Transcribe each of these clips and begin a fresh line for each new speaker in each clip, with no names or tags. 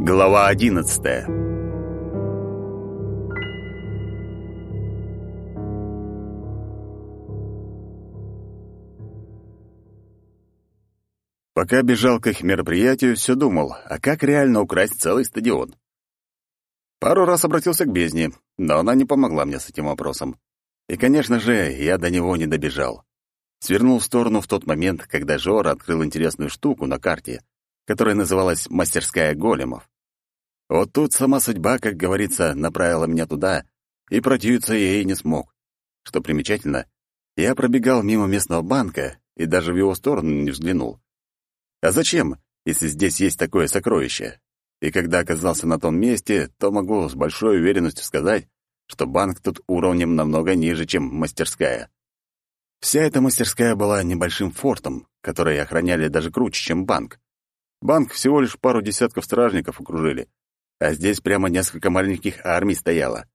Глава одиннадцатая Пока бежал к их мероприятию, все думал, а как реально украсть целый стадион? Пару раз обратился к бездне, но она не помогла мне с этим вопросом. И, конечно же, я до него не добежал. Свернул в сторону в тот момент, когда Жора открыл интересную штуку на карте, которая называлась «Мастерская големов». Вот тут сама судьба, как говорится, направила меня туда, и противиться я ей не смог. Что примечательно, я пробегал мимо местного банка и даже в его сторону не взглянул. А зачем, если здесь есть такое сокровище? И когда оказался на том месте, то могу с большой уверенностью сказать, что банк тут уровнем намного ниже, чем мастерская. Вся эта мастерская была небольшим фортом, который охраняли даже круче, чем банк. Банк всего лишь пару десятков стражников окружили, а здесь прямо несколько маленьких армий стояло.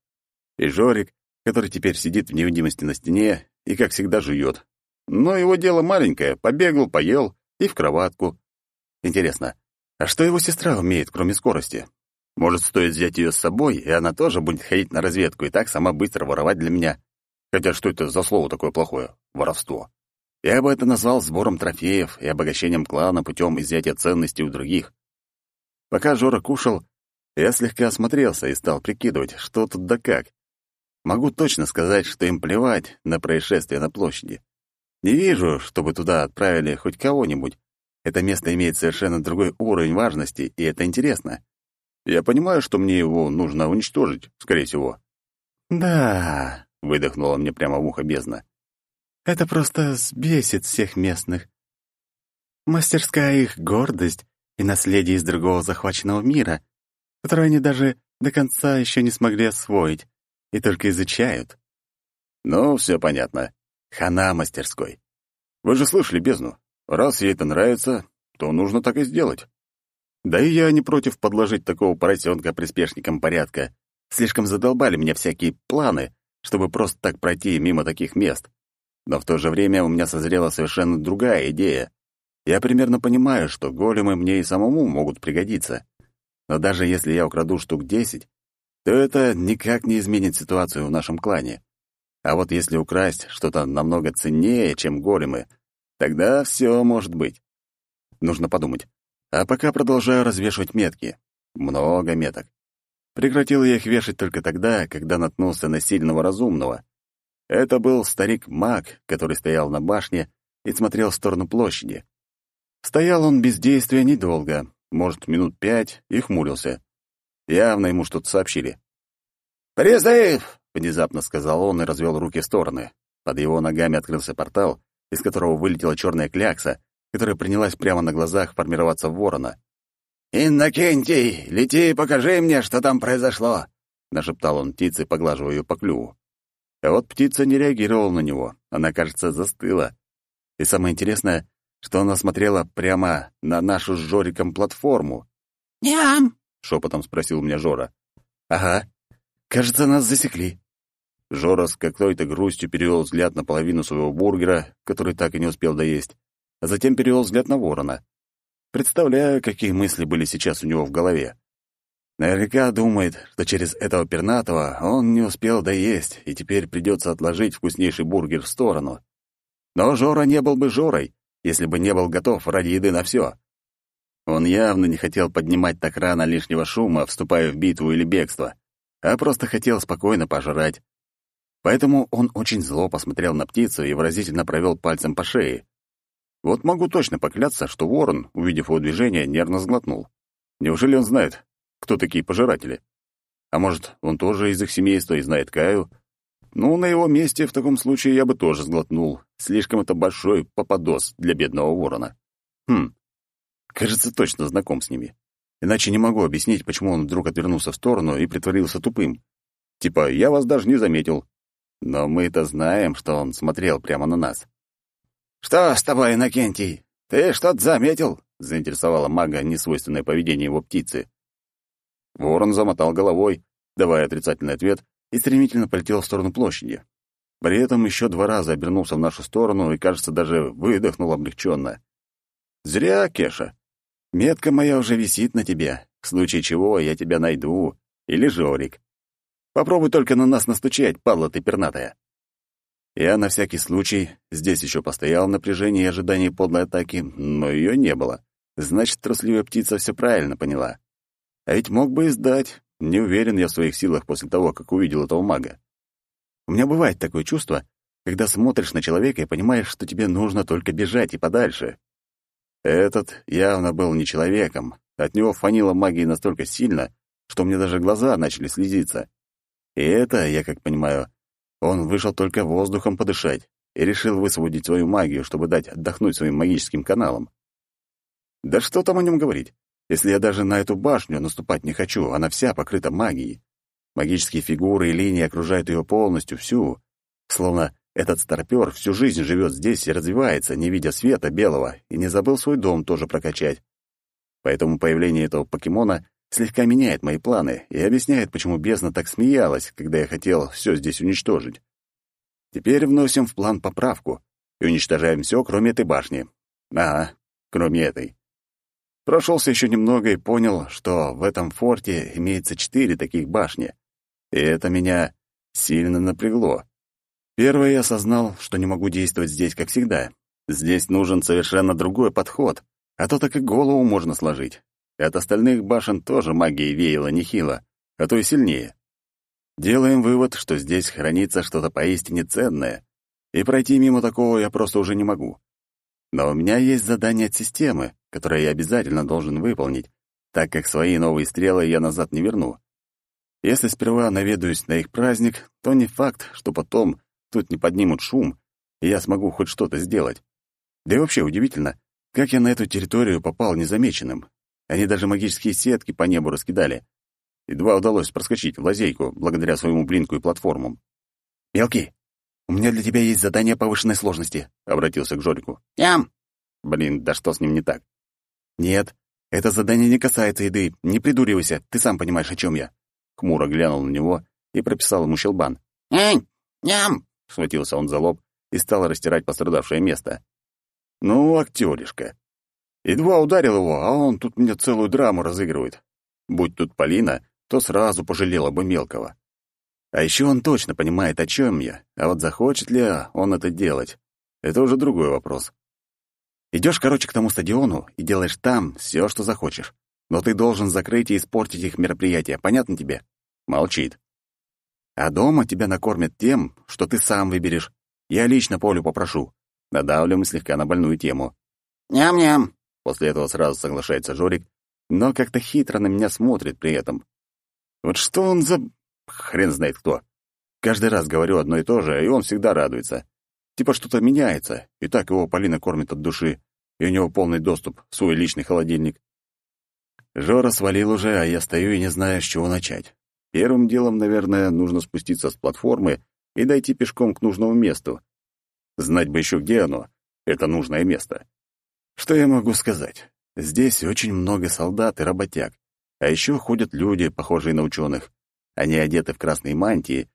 И Жорик, который теперь сидит в невидимости на стене и, как всегда, жует. Но его дело маленькое — побегал, поел и в кроватку. Интересно, а что его сестра умеет, кроме скорости? Может, стоит взять ее с собой, и она тоже будет ходить на разведку и так сама быстро воровать для меня? Хотя что это за слово такое плохое? Воровство. Я бы это назвал сбором трофеев и обогащением клана путем изъятия ценностей у других. Пока Жора кушал, я слегка осмотрелся и стал прикидывать, что тут да как. Могу точно сказать, что им плевать на происшествие на площади. Не вижу, чтобы туда отправили хоть кого-нибудь. Это место имеет совершенно другой уровень важности, и это интересно. Я понимаю, что мне его нужно уничтожить, скорее всего. «Да», выдохнула мне прямо в ухо бездна. Это просто сбесит всех местных. Мастерская их гордость и наследие из другого захваченного мира, которое они даже до конца еще не смогли освоить и только изучают. Ну, все понятно. Хана мастерской. Вы же слышали бездну. Раз ей это нравится, то нужно так и сделать. Да и я не против подложить такого поросенка приспешникам порядка. Слишком задолбали меня всякие планы, чтобы просто так пройти мимо таких мест. Но в то же время у меня созрела совершенно другая идея. Я примерно понимаю, что големы мне и самому могут пригодиться. Но даже если я украду штук десять, то это никак не изменит ситуацию в нашем клане. А вот если украсть что-то намного ценнее, чем големы, тогда все может быть. Нужно подумать. А пока продолжаю развешивать метки. Много меток. Прекратил я их вешать только тогда, когда наткнулся на сильного разумного. Это был старик-маг, который стоял на башне и смотрел в сторону площади. Стоял он без действия недолго, может, минут пять, и хмурился. Явно ему что-то сообщили. «Призыв!» — внезапно сказал он и развел руки в стороны. Под его ногами открылся портал, из которого вылетела черная клякса, которая принялась прямо на глазах формироваться в ворона. «Иннокентий, лети и покажи мне, что там произошло!» — нашептал он птице, поглаживая ее по клюву. А вот птица не реагировала на него, она, кажется, застыла. И самое интересное, что она смотрела прямо на нашу с Жориком платформу.
«Ням!»
— шепотом спросил меня Жора. «Ага. Кажется, нас засекли». Жора с какой-то грустью перевел взгляд на половину своего бургера, который так и не успел доесть, а затем перевел взгляд на ворона. Представляю, какие мысли были сейчас у него в голове. Наверняка думает, что через этого пернатого он не успел доесть, и теперь придется отложить вкуснейший бургер в сторону. Но Жора не был бы Жорой, если бы не был готов ради еды на все. Он явно не хотел поднимать так рано лишнего шума, вступая в битву или бегство, а просто хотел спокойно пожрать. Поэтому он очень зло посмотрел на птицу и выразительно провел пальцем по шее. Вот могу точно поклясться, что ворон, увидев его движение, нервно сглотнул. Неужели он знает, кто такие пожиратели? А может, он тоже из их семейства и знает Каю? Ну, на его месте в таком случае я бы тоже сглотнул. Слишком это большой попадос для бедного ворона. Хм, кажется, точно знаком с ними. Иначе не могу объяснить, почему он вдруг отвернулся в сторону и притворился тупым. Типа, я вас даже не заметил. Но мы-то знаем, что он смотрел прямо на нас.
«Что с тобой, Иннокентий? Ты что-то заметил?»
— заинтересовало мага несвойственное поведение его птицы. Ворон замотал головой, давая отрицательный ответ, и стремительно полетел в сторону площади. При этом еще два раза обернулся в нашу сторону и, кажется, даже выдохнул облегченно. «Зря, Кеша. Метка моя уже висит на тебе. В случае чего я тебя найду. Или Жорик. Попробуй только на нас настучать, падла ты пернатая. Я на всякий случай здесь еще постоял в напряжении и ожидании подлой атаки, но ее не было. Значит, трусливая птица все правильно поняла. А ведь мог бы и сдать. Не уверен я в своих силах после того, как увидел этого мага. У меня бывает такое чувство, когда смотришь на человека и понимаешь, что тебе нужно только бежать и подальше. Этот явно был не человеком. От него фанило магии настолько сильно, что мне даже глаза начали слезиться. И это, я как понимаю, он вышел только воздухом подышать и решил высвободить свою магию, чтобы дать отдохнуть своим магическим каналам. Да что там о нем говорить, если я даже на эту башню наступать не хочу, она вся покрыта магией. Магические фигуры и линии окружают ее полностью, всю. Словно этот старпер всю жизнь живет здесь и развивается, не видя света белого, и не забыл свой дом тоже прокачать. Поэтому появление этого покемона слегка меняет мои планы и объясняет, почему бездна так смеялась, когда я хотел все здесь уничтожить. Теперь вносим в план поправку и уничтожаем все, кроме этой башни. Ага, кроме этой. Прошелся еще немного и понял, что в этом форте имеется четыре таких башни. И это меня сильно напрягло. Первое я осознал, что не могу действовать здесь, как всегда. Здесь нужен совершенно другой подход, а то так и голову можно сложить. От остальных башен тоже магия веяла нехило, а то и сильнее. Делаем вывод, что здесь хранится что-то поистине ценное, и пройти мимо такого я просто уже не могу. Но у меня есть задание от системы, которое я обязательно должен выполнить, так как свои новые стрелы я назад не верну. Если сперва наведаюсь на их праздник, то не факт, что потом тут не поднимут шум, и я смогу хоть что-то сделать. Да и вообще удивительно, как я на эту территорию попал незамеченным. Они даже магические сетки по небу раскидали. Едва удалось проскочить в лазейку, благодаря своему блинку и платформам. «Мелкий, у меня для тебя есть задание повышенной сложности», — обратился к Жорику.
«Ям!»
«Блин, да что с ним не так?» «Нет, это задание не касается еды. Не придуривайся, ты сам понимаешь, о чем я». Хмуро глянул на него и прописал ему щелбан.
«Эй, ням!»
— схватился он за лоб и стал растирать пострадавшее место. «Ну, актеришка. Едва ударил его, а он тут мне целую драму разыгрывает. Будь тут Полина, то сразу пожалела бы мелкого. А еще он точно понимает, о чем я, а вот захочет ли он это делать, это уже другой вопрос. Идешь, короче, к тому стадиону и делаешь там все, что захочешь. Но ты должен закрыть и испортить их мероприятие, понятно тебе? Молчит. А дома тебя накормят тем, что ты сам выберешь. Я лично Полю попрошу. Надавливаем слегка на больную тему.
«Ням-ням!»
После этого сразу соглашается Жорик, но как-то хитро на меня смотрит при этом. Вот что он за... хрен знает кто. Каждый раз говорю одно и то же, и он всегда радуется. Типа что-то меняется, и так его Полина кормит от души, и у него полный доступ в свой личный холодильник. Жора свалил уже, а я стою и не знаю, с чего начать. Первым делом, наверное, нужно спуститься с платформы и дойти пешком к нужному месту. Знать бы еще, где оно, это нужное место. Что я могу сказать? Здесь очень много солдат и работяг. А еще ходят люди, похожие на ученых. Они одеты в красные мантии,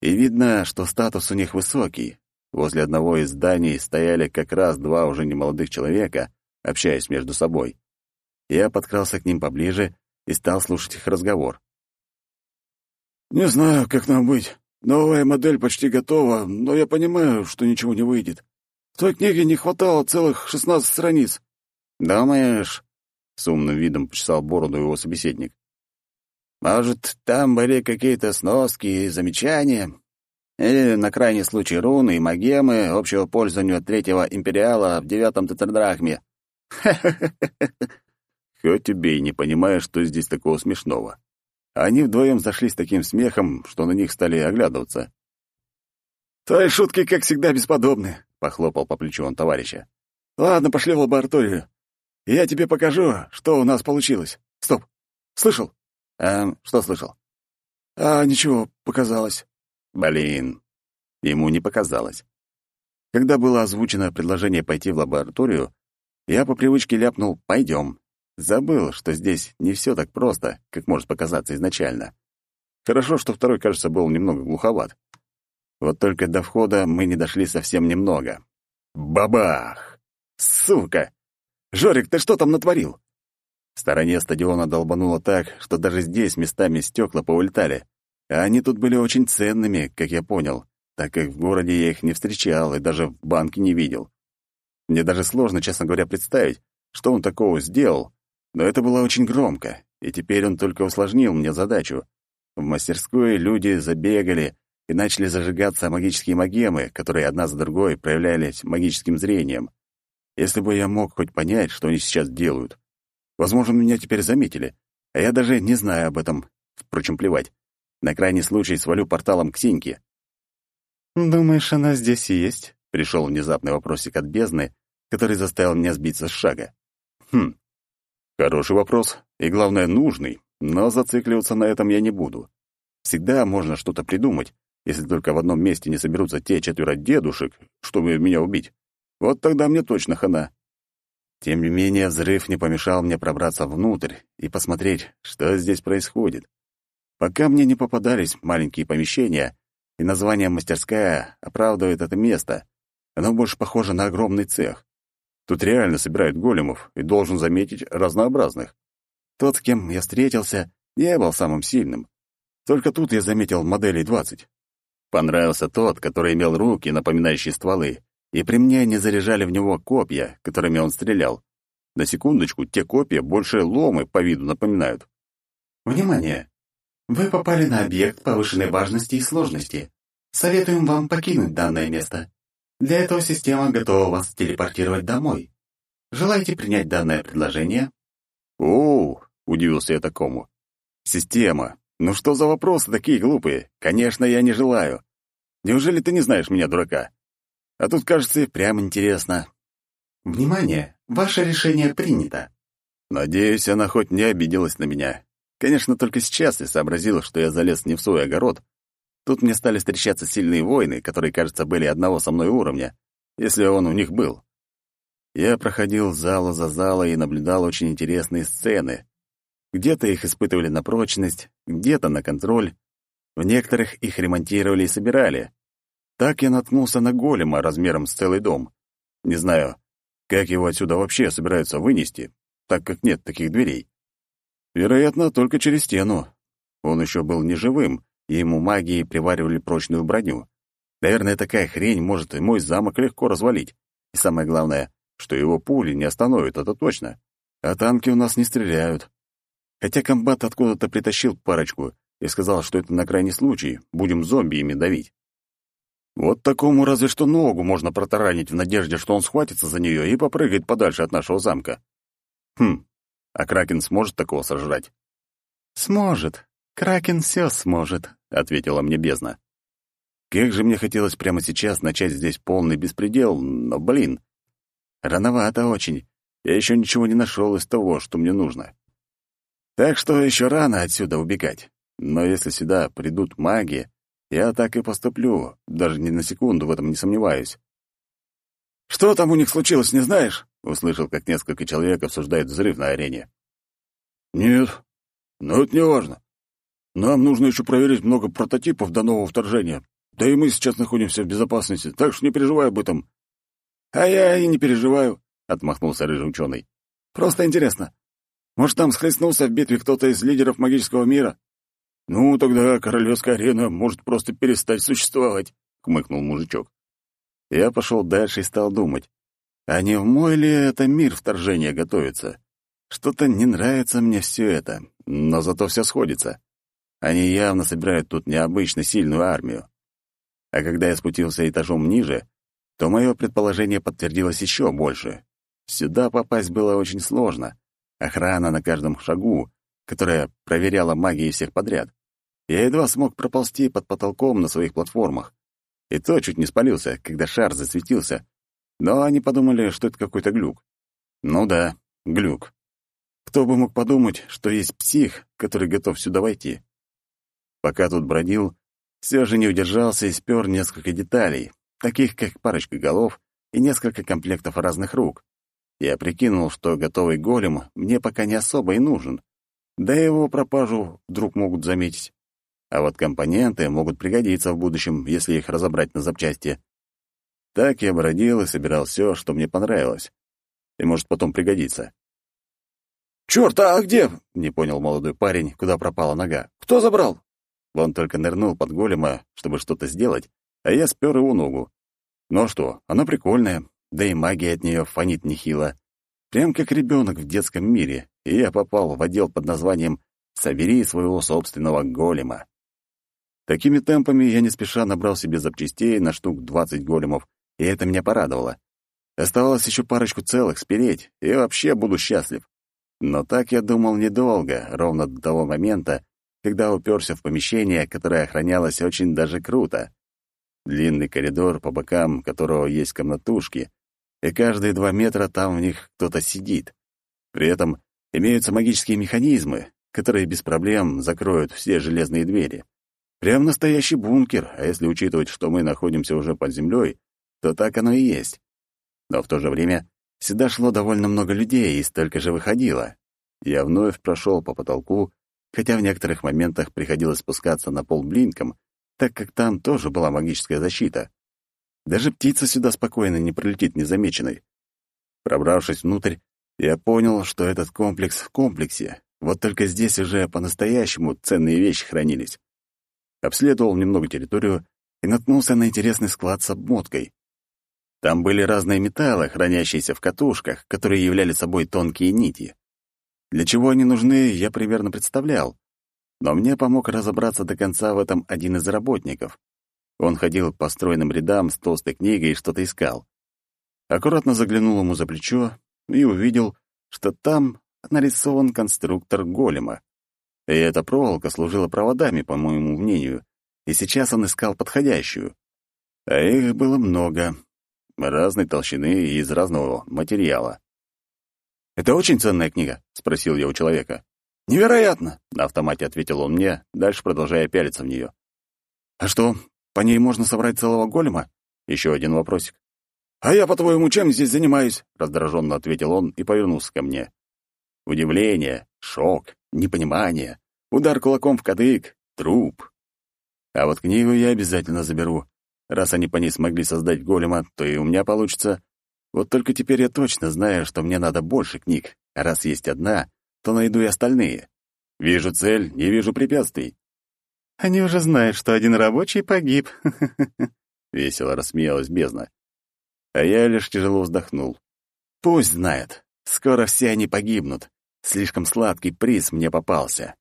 и видно, что статус у них высокий. Возле одного из зданий стояли как раз два уже немолодых человека, общаясь между собой. Я подкрался к ним поближе и стал слушать их разговор.
«Не знаю, как нам быть. Новая модель почти готова, но я понимаю, что ничего не выйдет. В той книге не хватало целых шестнадцать страниц.
«Думаешь?» — с умным видом почесал бороду его собеседник. «Может, там были какие-то сноски и замечания? Или, на крайний случай, руны и магемы общего пользования от третьего империала в девятом тетрадрахме?» Хоть убей, не понимая, что здесь такого смешного. Они вдвоем зашли с таким смехом, что на них стали оглядываться.
«Твои шутки, как всегда, бесподобны», — похлопал по плечу он товарища. «Ладно, пошли в лабораторию. Я тебе покажу, что у нас получилось. Стоп. Слышал?»
«А, что слышал?»
«А, ничего, показалось».
«Блин». Ему не показалось. Когда было озвучено предложение пойти в лабораторию, я по привычке ляпнул «пойдем». Забыл, что здесь не все так просто, как может показаться изначально. Хорошо, что второй, кажется, был немного глуховат. Вот только до входа мы не дошли совсем немного. Бабах! Сука! Жорик, ты что там натворил? В стороне стадиона долбануло так, что даже здесь местами стекла поулетали. А они тут были очень ценными, как я понял, так как в городе я их не встречал и даже в банке не видел. Мне даже сложно, честно говоря, представить, что он такого сделал, но это было очень громко, и теперь он только усложнил мне задачу. В мастерской люди забегали и начали зажигаться магические магемы, которые одна за другой проявлялись магическим зрением. Если бы я мог хоть понять, что они сейчас делают. Возможно, меня теперь заметили, а я даже не знаю об этом. Впрочем, плевать. На крайний случай свалю порталом к Синьке.
«Думаешь, она здесь и есть?»
— пришел внезапный вопросик от бездны, который заставил меня сбиться с шага. Хм, хороший вопрос, и, главное, нужный, но зацикливаться на этом я не буду. Всегда можно что-то придумать, если только в одном месте не соберутся те четверо дедушек, чтобы меня убить. Вот тогда мне точно хана. Тем не менее, взрыв не помешал мне пробраться внутрь и посмотреть, что здесь происходит. Пока мне не попадались маленькие помещения, и название «мастерская» оправдывает это место, оно больше похоже на огромный цех. Тут реально собирают големов, и должен заметить разнообразных. Тот, с кем я встретился, не был самым сильным. Только тут я заметил моделей 20. Понравился тот, который имел руки, напоминающие стволы, и при мне не заряжали в него копья, которыми он стрелял. На секундочку, те копья больше ломы по виду напоминают.
Внимание! Вы попали на объект повышенной важности и сложности. Советуем вам покинуть данное место. Для этого система готова вас телепортировать домой. Желаете принять данное предложение?
О, удивился я такому. Система. Ну что за вопросы такие глупые? Конечно, я не желаю. Неужели ты не знаешь меня, дурака? А тут, кажется, и прям интересно.
Внимание, ваше решение принято.
Надеюсь, она хоть не обиделась на меня. Конечно, только сейчас я сообразил, что я залез не в свой огород, Тут мне стали встречаться сильные воины, которые, кажется, были одного со мной уровня, если он у них был. Я проходил зала за залой и наблюдал очень интересные сцены. Где-то их испытывали на прочность, где-то на контроль. В некоторых их ремонтировали и собирали. Так я наткнулся на голема размером с целый дом. Не знаю, как его отсюда вообще собираются вынести, так как нет таких дверей. Вероятно, только через стену. Он еще был неживым, и ему магией приваривали прочную броню. Наверное, такая хрень может и мой замок легко развалить. И самое главное, что его пули не остановят, это точно. А танки у нас не стреляют. Хотя комбат откуда-то притащил парочку и сказал, что это на крайний случай, будем зомби ими давить. Вот такому разве что ногу можно протаранить в надежде, что он схватится за нее и попрыгает подальше от нашего замка. Хм, а Кракен сможет такого сожрать?
Сможет. Кракен все сможет, — ответила мне бездна.
Как же мне хотелось прямо сейчас начать здесь полный беспредел, но, блин, рановато очень. Я еще ничего не нашел из того, что мне нужно. Так что еще рано отсюда убегать. Но если сюда придут маги, я так и поступлю, даже ни на секунду в этом не сомневаюсь. «Что там у них случилось, не знаешь?» — услышал, как несколько человек обсуждают взрыв на арене. «Нет, но это не важно. Нам нужно еще проверить много прототипов до нового вторжения. Да и мы сейчас находимся в безопасности, так что не переживай об этом». «А я и не переживаю», — отмахнулся рыжий ученый. «Просто интересно. Может, там схлестнулся в битве кто-то из лидеров магического мира?» «Ну, тогда королевская арена может просто перестать существовать», — хмыкнул мужичок. Я пошел дальше и стал думать, а не в мой ли это мир вторжения готовится? Что-то не нравится мне все это, но зато все сходится. Они явно собирают тут необычно сильную армию. А когда я спустился этажом ниже, то мое предположение подтвердилось еще больше. Сюда попасть было очень сложно. Охрана на каждом шагу, которая проверяла магии всех подряд. Я едва смог проползти под потолком на своих платформах. И то чуть не спалился, когда шар засветился. Но они подумали, что это какой-то глюк. Ну да, глюк. Кто бы мог подумать, что есть псих, который готов сюда войти. Пока тут бродил, все же не удержался и спер несколько деталей, таких как парочка голов и несколько комплектов разных рук. Я прикинул, что готовый голем мне пока не особо и нужен. Да и его пропажу вдруг могут заметить. А вот компоненты могут пригодиться в будущем, если их разобрать на запчасти. Так я бродил и собирал все, что мне понравилось. И может потом пригодиться.
«Чёрт, а где?» — не понял молодой парень, куда пропала нога. «Кто забрал?»
Он только нырнул под голема, чтобы что-то сделать, а я спер его ногу. Ну а что, она прикольная, да и магия от нее фонит нехило. Прям как ребенок в детском мире, и я попал в отдел под названием «Собери своего собственного голема». Такими темпами я не спеша набрал себе запчастей на штук 20 големов, и это меня порадовало. Оставалось еще парочку целых спереть, и вообще буду счастлив. Но так я думал недолго, ровно до того момента, когда уперся в помещение, которое охранялось очень даже круто. Длинный коридор, по бокам которого есть комнатушки, и каждые два метра там в них кто-то сидит. При этом имеются магические механизмы, которые без проблем закроют все железные двери. Прям настоящий бункер, а если учитывать, что мы находимся уже под землей, то так оно и есть. Но в то же время сюда шло довольно много людей, и столько же выходило. Я вновь прошел по потолку, хотя в некоторых моментах приходилось спускаться на пол блинком, так как там тоже была магическая защита. Даже птица сюда спокойно не пролетит незамеченной. Пробравшись внутрь, я понял, что этот комплекс в комплексе, вот только здесь уже по-настоящему ценные вещи хранились. Обследовал немного территорию и наткнулся на интересный склад с обмоткой. Там были разные металлы, хранящиеся в катушках, которые являли собой тонкие нити. Для чего они нужны, я примерно представлял. Но мне помог разобраться до конца в этом один из работников. Он ходил по стройным рядам с толстой книгой и что-то искал. Аккуратно заглянул ему за плечо и увидел, что там нарисован конструктор голема. И эта проволока служила проводами, по моему мнению, и сейчас он искал подходящую. А их было много, разной толщины и из разного материала. «Это очень ценная книга?» — спросил я у человека.
«Невероятно!»
— на автомате ответил он мне, дальше продолжая пялиться в нее.
«А что, по ней можно собрать целого голема?»
Еще один вопросик.
«А я, по-твоему, чем здесь занимаюсь?» — раздраженно ответил он и повернулся ко мне.
Удивление, шок, непонимание, удар кулаком в кадык, труп. А вот книгу я обязательно заберу. Раз они по ней смогли создать голема, то и у меня получится. Вот только теперь я точно знаю, что мне надо больше книг, а раз есть одна, то найду и остальные. Вижу цель, не вижу препятствий.
Они уже знают, что один рабочий погиб.
Весело рассмеялась бездна. А я лишь тяжело вздохнул. Пусть знает. Скоро все они погибнут. Слишком сладкий приз мне попался.